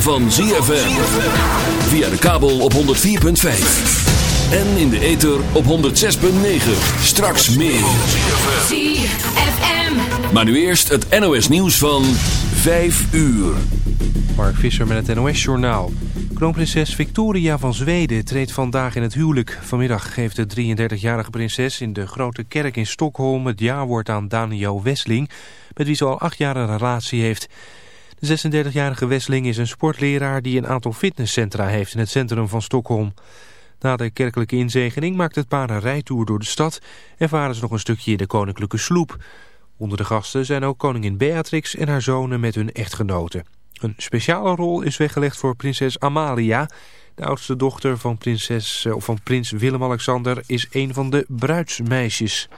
van ZFM. Via de kabel op 104.5. En in de ether op 106.9. Straks meer. ZFM. Maar nu eerst het NOS nieuws van 5 uur. Mark Visser met het NOS Journaal. Kroonprinses Victoria van Zweden treedt vandaag in het huwelijk. Vanmiddag geeft de 33-jarige prinses in de grote kerk in Stockholm het jaarwoord aan Daniel Wessling, met wie ze al acht jaar een relatie heeft. De 36-jarige Wesseling is een sportleraar die een aantal fitnesscentra heeft in het centrum van Stockholm. Na de kerkelijke inzegening maakt het paar een rijtour door de stad en varen ze nog een stukje in de koninklijke sloep. Onder de gasten zijn ook koningin Beatrix en haar zonen met hun echtgenoten. Een speciale rol is weggelegd voor prinses Amalia. De oudste dochter van, prinses, of van prins Willem-Alexander is een van de bruidsmeisjes.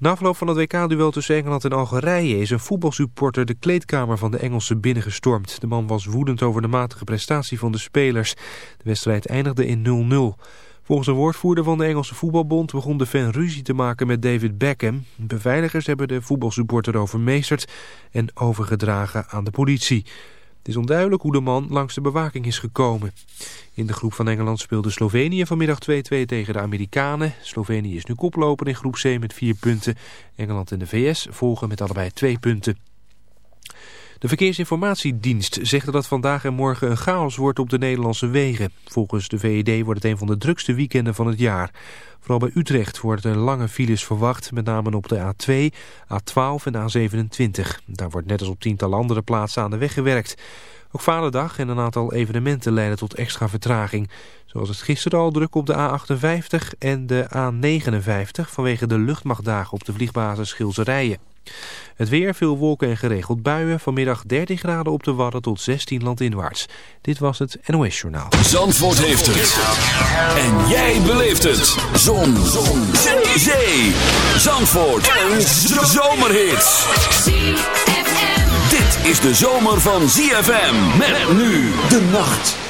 Na afloop van het WK-duel tussen Engeland en Algerije is een voetbalsupporter de kleedkamer van de Engelsen binnengestormd. De man was woedend over de matige prestatie van de spelers. De wedstrijd eindigde in 0-0. Volgens een woordvoerder van de Engelse voetbalbond begon de fan ruzie te maken met David Beckham. Beveiligers hebben de voetbalsupporter overmeesterd en overgedragen aan de politie. Is onduidelijk hoe de man langs de bewaking is gekomen. In de groep van Engeland speelde Slovenië vanmiddag 2-2 tegen de Amerikanen. Slovenië is nu koploper in groep C met vier punten. Engeland en de VS volgen met allebei twee punten. De Verkeersinformatiedienst zegt dat vandaag en morgen een chaos wordt op de Nederlandse wegen. Volgens de VED wordt het een van de drukste weekenden van het jaar. Vooral bij Utrecht worden lange files verwacht, met name op de A2, A12 en A27. Daar wordt net als op tientallen andere plaatsen aan de weg gewerkt. Ook Vaderdag en een aantal evenementen leiden tot extra vertraging. Zoals het gisteren al druk op de A58 en de A59 vanwege de luchtmachtdagen op de vliegbasis Schilzerijen. Het weer, veel wolken en geregeld buien. Vanmiddag 13 graden op de Wadden tot 16 landinwaarts. Dit was het NOS Journaal. Zandvoort heeft het. En jij beleeft het. Zon. Zon. Zee. Zandvoort. Een zomerhit. Dit is de zomer van ZFM. Met nu de nacht.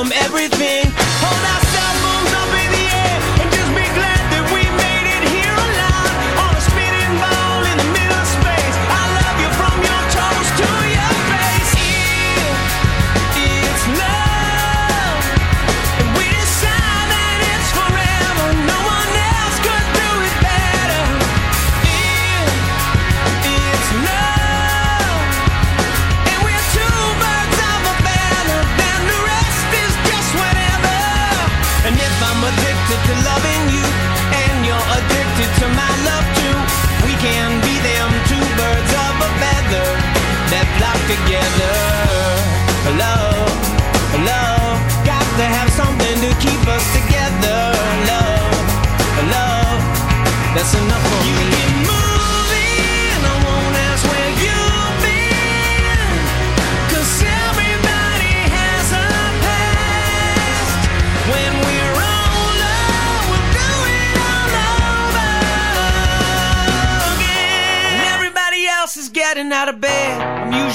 from everything. Hold on.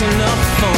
enough for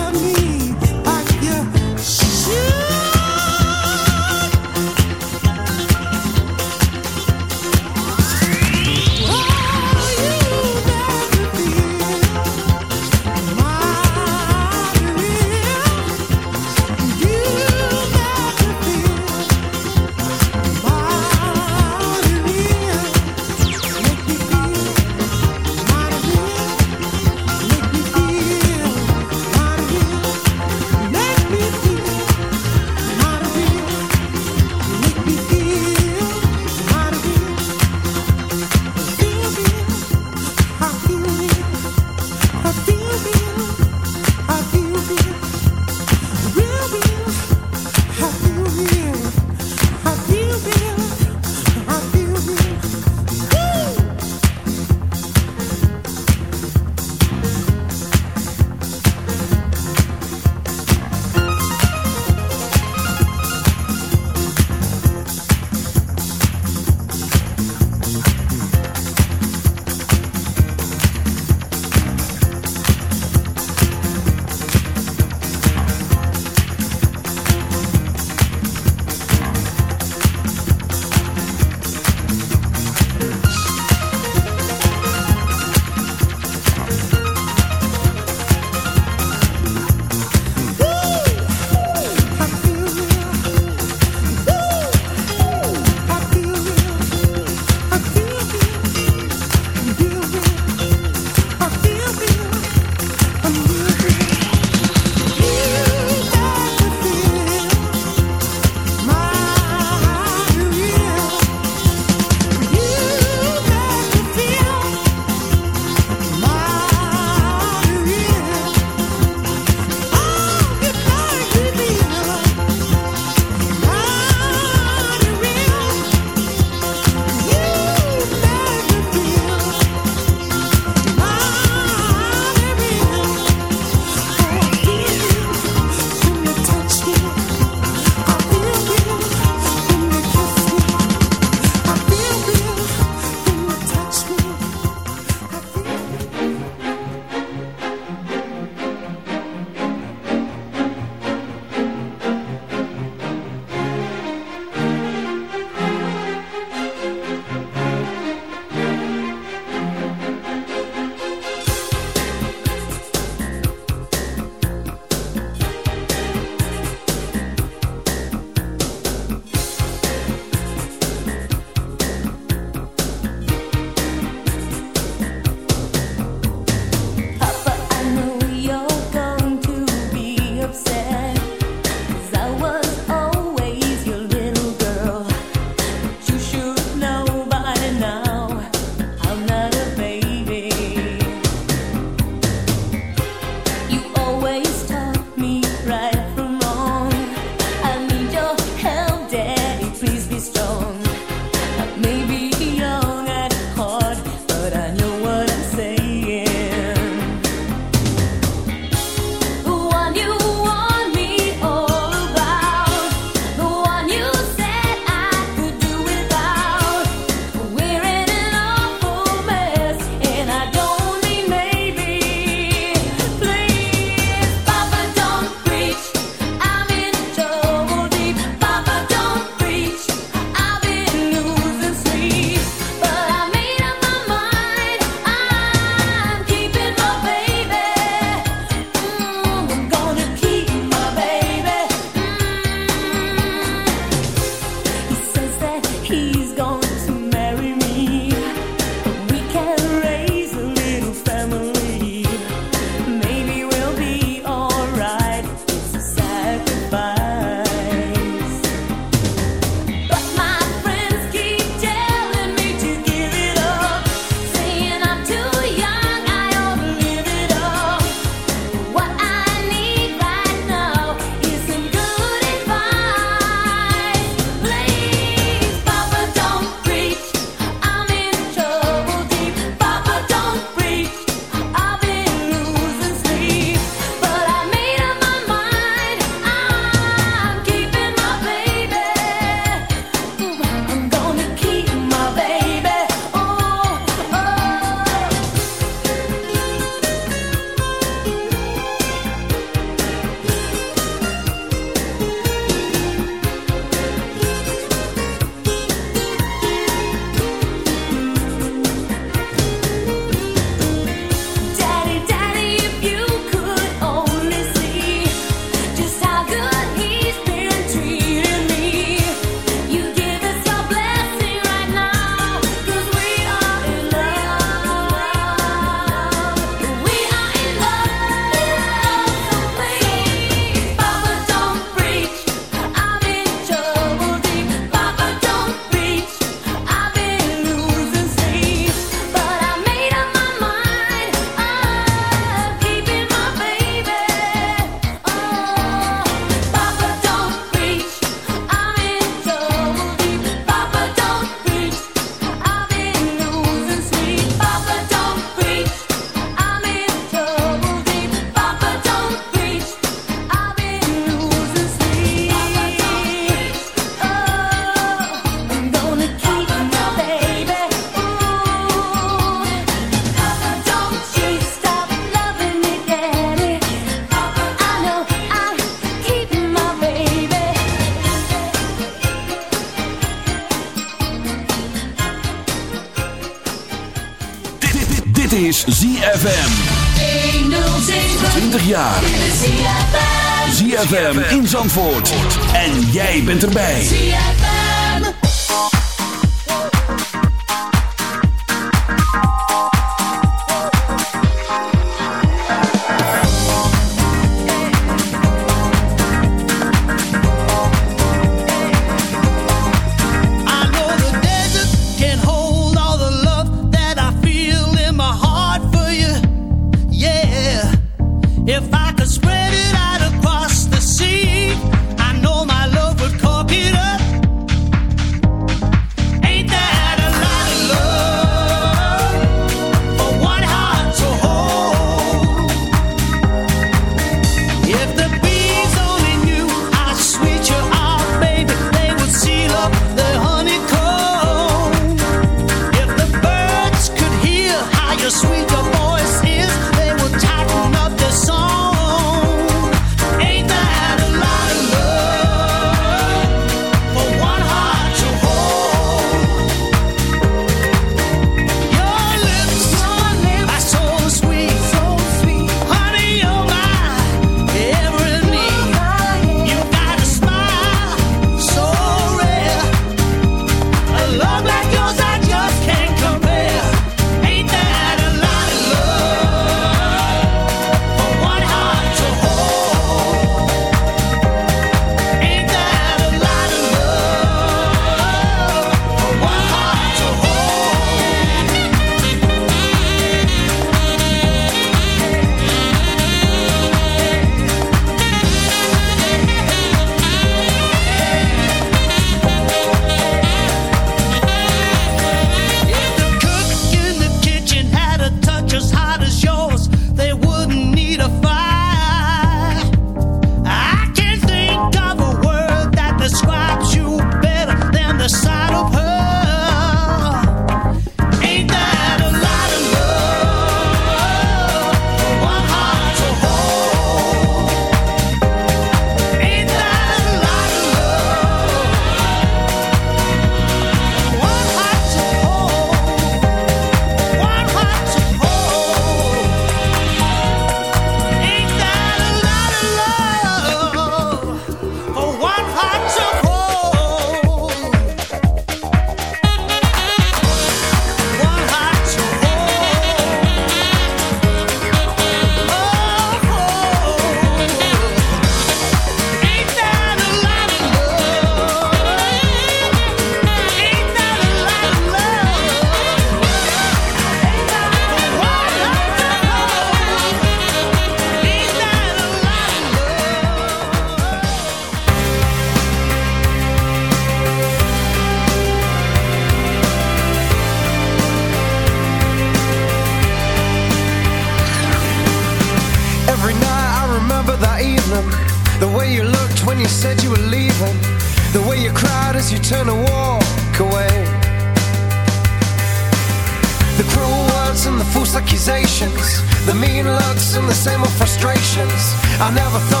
Never thought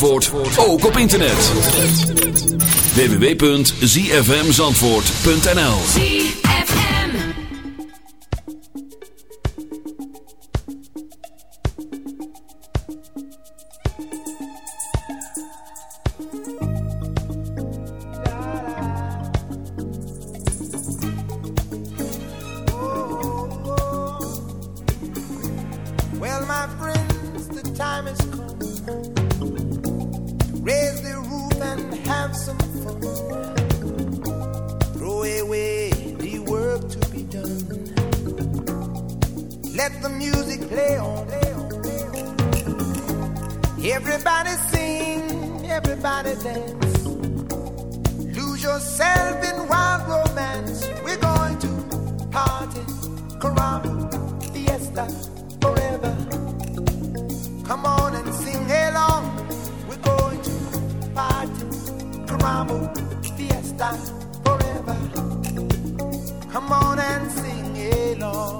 Zandvoort ook op internet. www.zfmzandvoort.nl ZFM Well, my friends, the time has come. have some fun. Throw away the work to be done. Let the music play on. Everybody sing, everybody dance. Lose yourself in wild romance. We're going to party, caramba, fiesta. mambo, forever. Come on and sing along.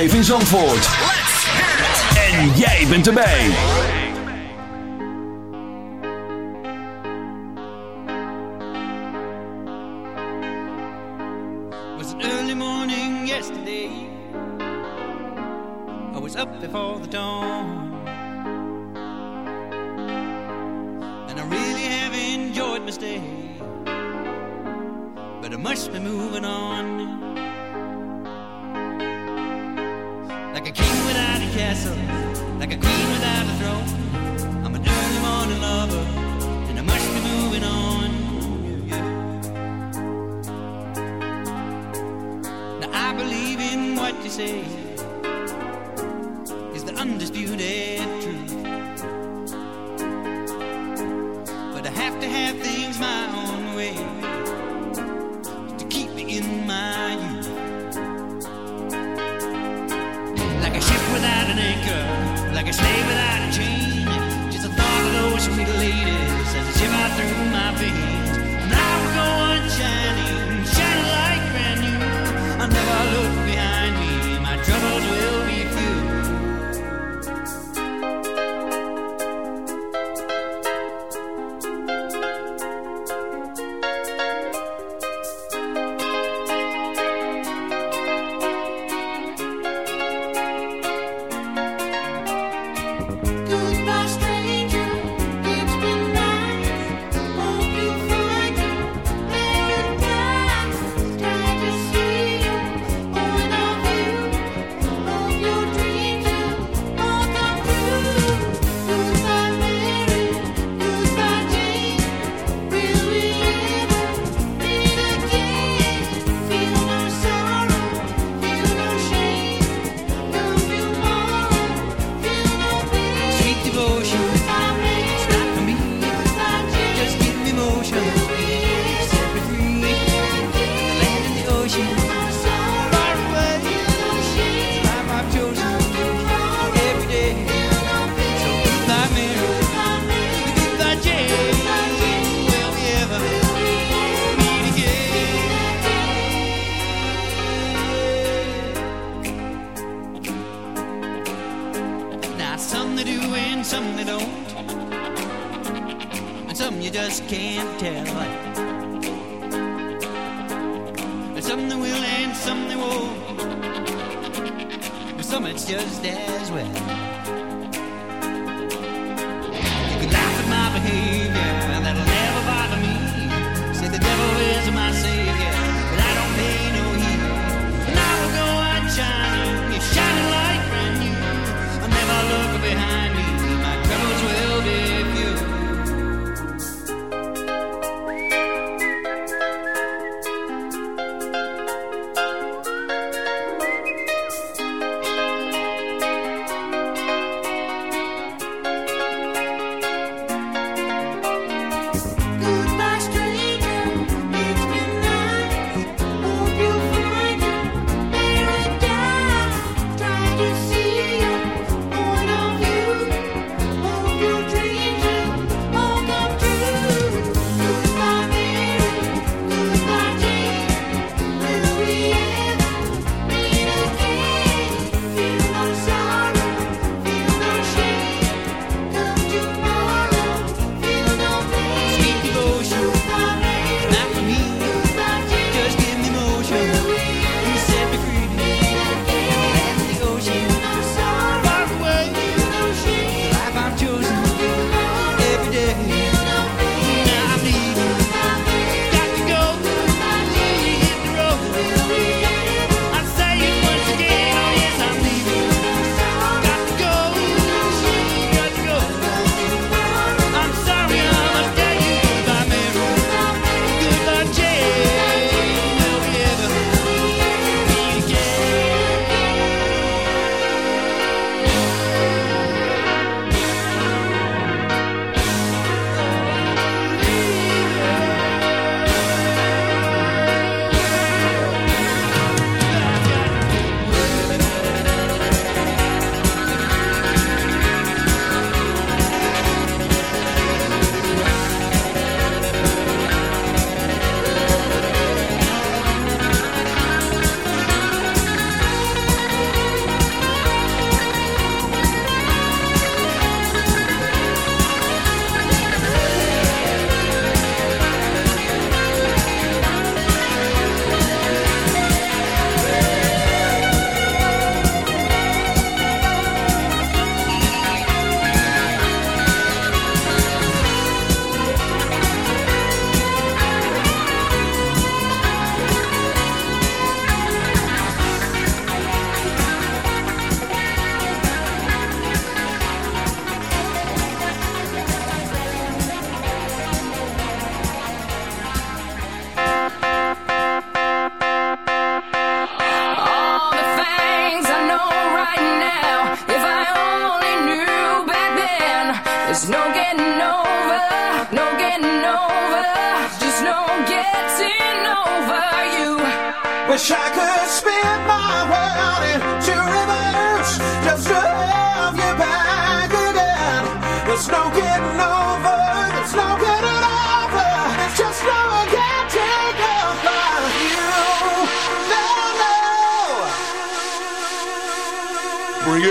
live in Zandvoort. castle, like a queen without a throne. I'm an early morning lover, and I must be moving on. Yeah. Now I believe in what you say.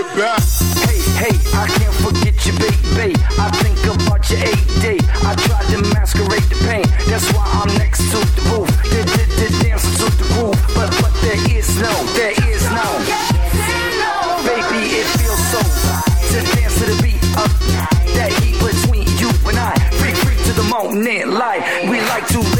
get back. Hey, hey, I can't forget you, baby. I think about your AD. I tried to masquerade the pain. That's why I'm next to the roof. The, did, the dance to the groove. But, but there is no, there is no. Baby, it feels so right to dance to the beat of that heat between you and I. Freak, freak to the moment, like we like to.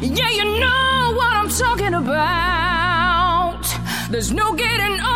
Yeah, you know what I'm talking about. There's no getting over.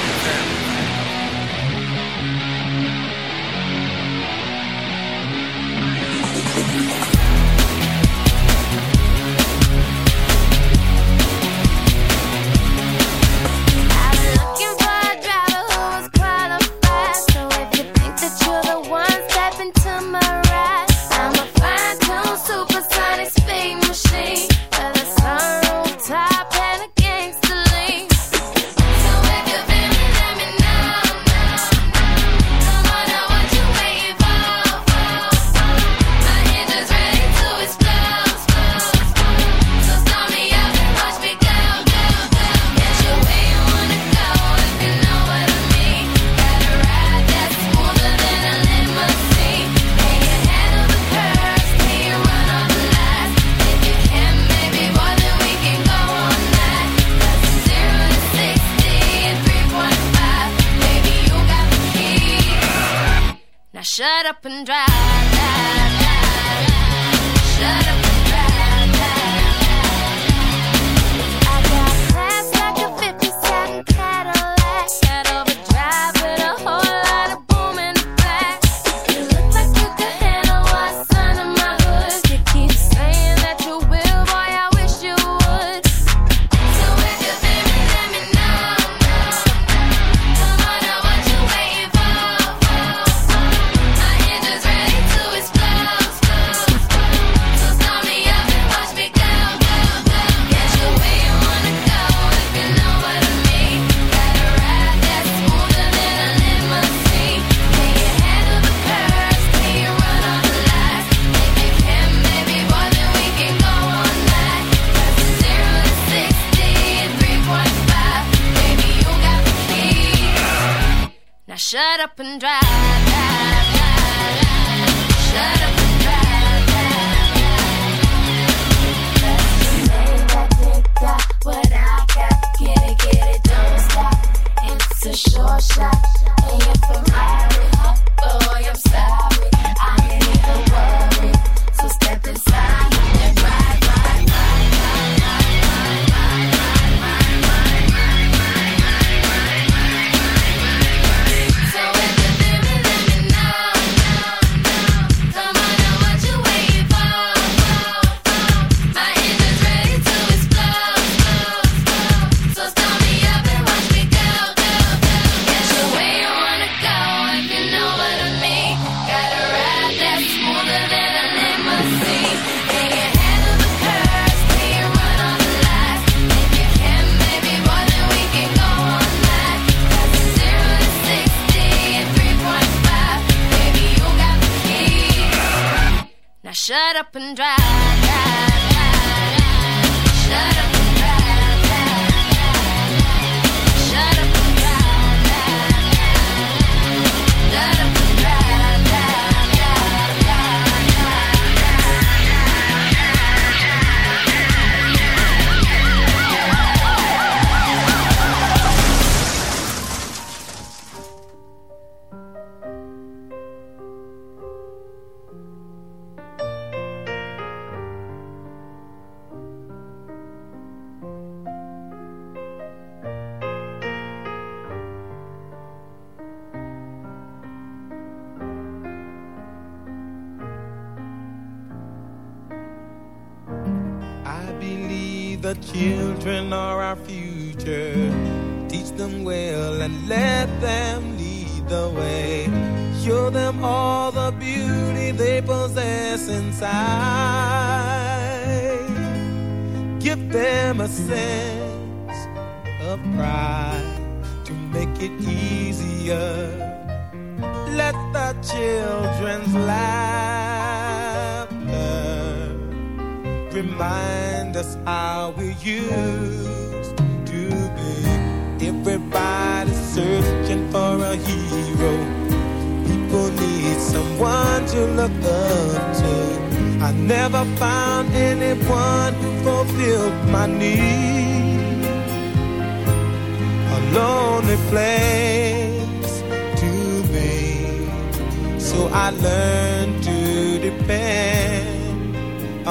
shut up and drive.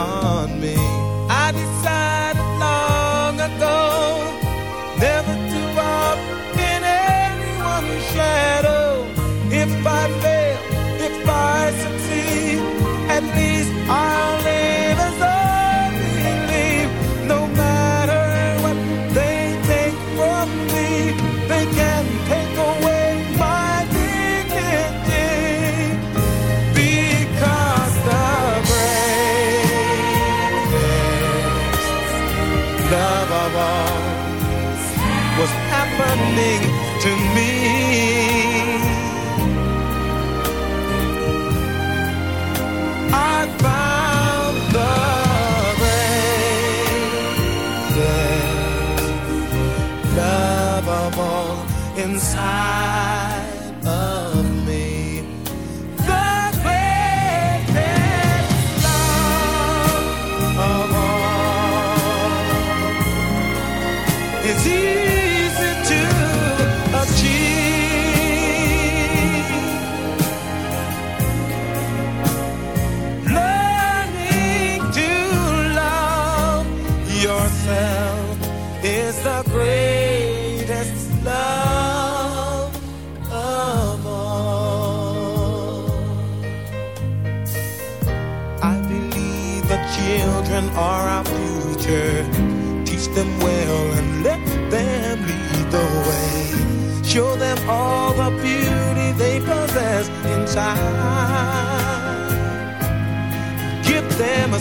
Oh.